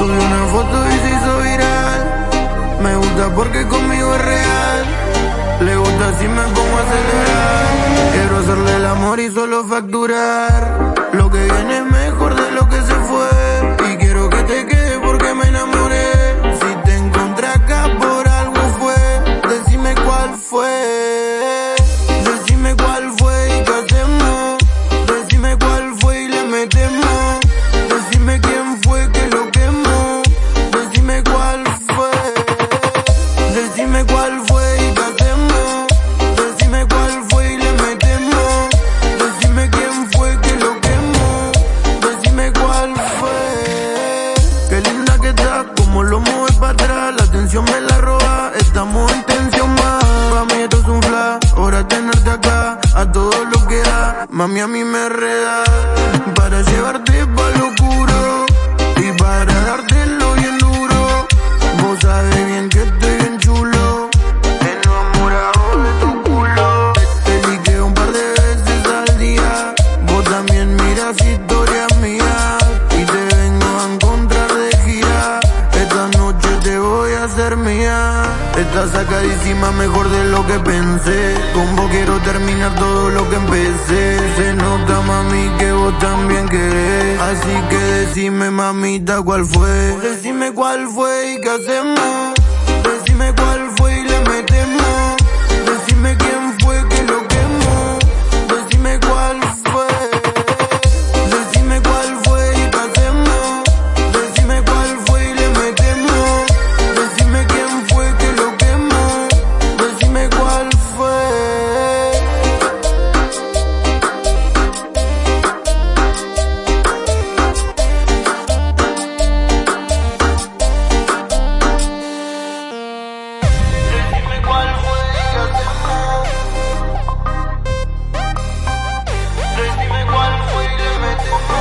Subí una foto y se hizo viral. Me gusta porque conmigo es real. Le gusta si me pongo a celebrar. Quiero hacerle el amor y solo facturar. Lo que yo como lo mueve para atrás. La atención me la roba, estamos en tensión más. Pa' mí esto es un flash, ahora tenerte acá. A todo lo que da, mami a mí me reda. Para llevarte pa' lo mía. Estás sacadísima mejor de lo que pensé. Con vos quiero terminar todo lo que empecé. Se nota mami que vos también querés. Así que decime mamita cuál fue. Decime cuál fue y qué hacemos. Oh, oh, oh.